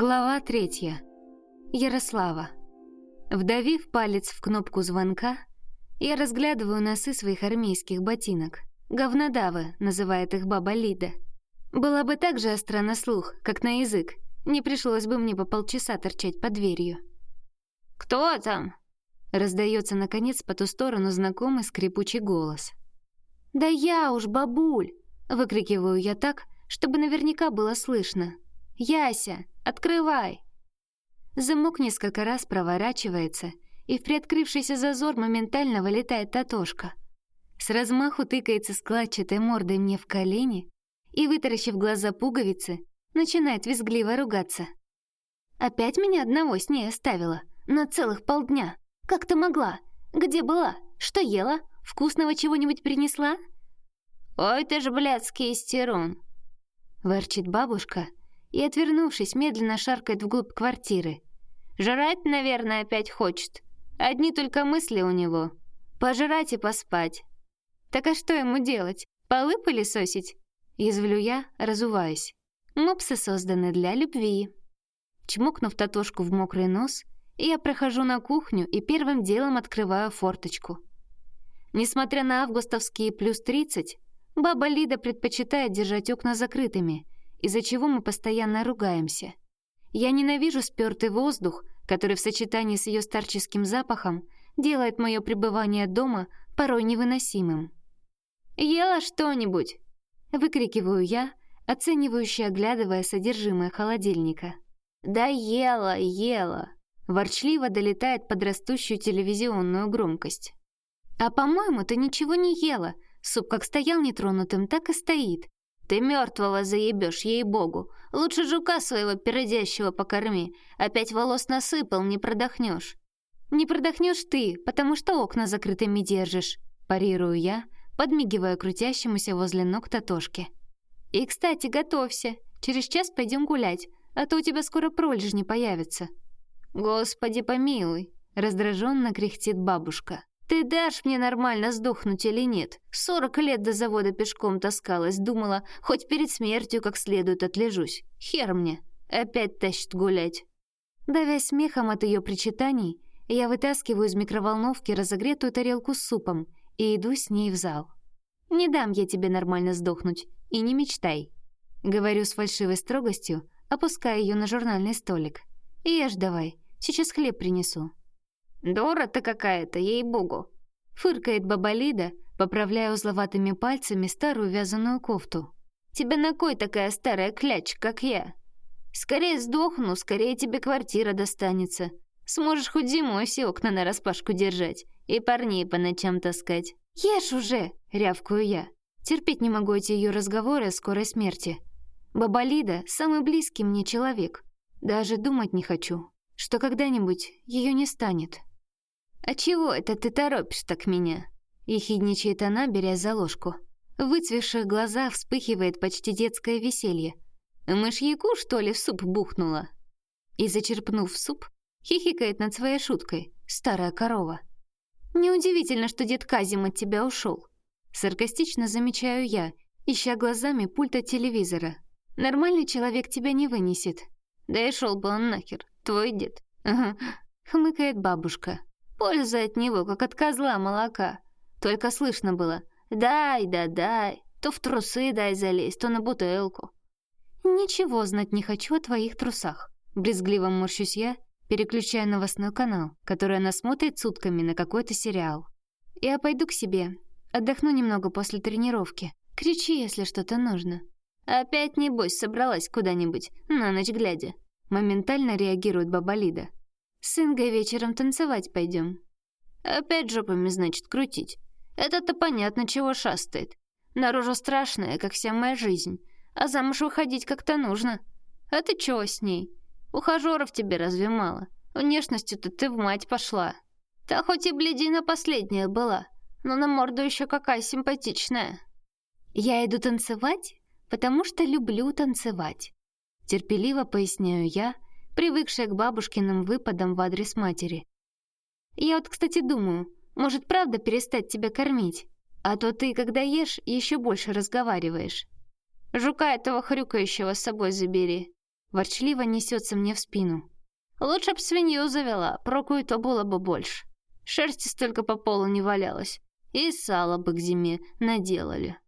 Глава третья. Ярослава. Вдавив палец в кнопку звонка, я разглядываю носы своих армейских ботинок. Говнодавы, называет их баба Лида. Была бы так же остра на слух, как на язык, не пришлось бы мне по полчаса торчать под дверью. «Кто там?» Раздается наконец по ту сторону знакомый скрипучий голос. «Да я уж, бабуль!» Выкрикиваю я так, чтобы наверняка было слышно. «Яся, открывай!» Замок несколько раз проворачивается, и в приоткрывшийся зазор моментально вылетает Татошка. С размаху тыкается складчатой мордой мне в колени и, вытаращив глаза пуговицы, начинает визгливо ругаться. «Опять меня одного с ней оставила? На целых полдня? Как ты могла? Где была? Что ела? Вкусного чего-нибудь принесла?» «Ой ты ж блядский истерун!» Ворчит бабушка и, отвернувшись, медленно шаркает вглубь квартиры. «Жрать, наверное, опять хочет. Одни только мысли у него. Пожрать и поспать». «Так а что ему делать? Полы пылесосить?» Язвлю я, разуваясь. Мопсы созданы для любви. Чмокнув Татошку в мокрый нос, я прохожу на кухню и первым делом открываю форточку. Несмотря на августовские плюс 30, баба Лида предпочитает держать окна закрытыми — из-за чего мы постоянно ругаемся. Я ненавижу спёртый воздух, который в сочетании с ее старческим запахом делает мое пребывание дома порой невыносимым. «Ела что-нибудь?» — выкрикиваю я, оценивающе оглядывая содержимое холодильника. «Да ела, ела!» — ворчливо долетает под растущую телевизионную громкость. «А по-моему, ты ничего не ела. Суп как стоял нетронутым, так и стоит. Ты мертвого заебешь, ей-богу. Лучше жука своего передящего покорми. Опять волос насыпал, не продохнешь. Не продохнешь ты, потому что окна закрытыми держишь. Парирую я, подмигивая крутящемуся возле ног Татошки. И, кстати, готовься. Через час пойдем гулять, а то у тебя скоро пролежни появится. Господи помилуй, раздраженно кряхтит бабушка. «Ты дашь мне нормально сдохнуть или нет? Сорок лет до завода пешком таскалась, думала, хоть перед смертью как следует отлежусь. Хер мне, опять тащит гулять». Давясь смехом от ее причитаний, я вытаскиваю из микроволновки разогретую тарелку с супом и иду с ней в зал. «Не дам я тебе нормально сдохнуть, и не мечтай», — говорю с фальшивой строгостью, опуская ее на журнальный столик. «Ешь давай, сейчас хлеб принесу». «Дура ты какая-то, ей-богу!» Фыркает баба Лида, поправляя узловатыми пальцами старую вязаную кофту. «Тебе на кой такая старая кляч, как я? Скорее сдохну, скорее тебе квартира достанется. Сможешь хоть зимой все окна нараспашку держать и парней по ночам таскать». «Ешь уже!» — рявкую я. Терпеть не могу эти ее разговоры о скорой смерти. Баба Лида — самый близкий мне человек. Даже думать не хочу, что когда-нибудь ее не станет. «А чего это ты торопишь так меня?» — ехидничает она, беря за ложку. В выцвевших глазах вспыхивает почти детское веселье. «Мышьяку, что ли, в суп бухнула?» И, зачерпнув суп, хихикает над своей шуткой. Старая корова. «Неудивительно, что дед Казим от тебя ушел. Саркастично замечаю я, ища глазами пульт от телевизора. «Нормальный человек тебя не вынесет». «Да и шел бы он нахер, твой дед». Хмыкает бабушка. Польза от него, как от козла молока. Только слышно было «дай, да дай», то в трусы дай залезть, то на бутылку. «Ничего знать не хочу о твоих трусах», — брезгливо морщусь я, переключая новостной канал, который она смотрит сутками на какой-то сериал. «Я пойду к себе, отдохну немного после тренировки. Кричи, если что-то нужно». «Опять, небось, собралась куда-нибудь, на ночь глядя». Моментально реагирует баба Лида. С Ингой вечером танцевать пойдем. Опять жопами, значит, крутить. Это-то понятно, чего шастает. Наружу страшная, как вся моя жизнь. А замуж выходить как-то нужно. А ты чего с ней? Ухажеров тебе разве мало? Внешностью-то ты в мать пошла. Та хоть и бледина последняя была, но на морду еще какая симпатичная. Я иду танцевать, потому что люблю танцевать. Терпеливо поясняю я, привыкшая к бабушкиным выпадам в адрес матери. «Я вот, кстати, думаю, может, правда перестать тебя кормить? А то ты, когда ешь, еще больше разговариваешь». «Жука этого хрюкающего с собой забери». ворчливо несется мне в спину. Лучше б свинью завела, проку и то было бы больше. Шерсти столько по полу не валялось. И сало бы к зиме наделали.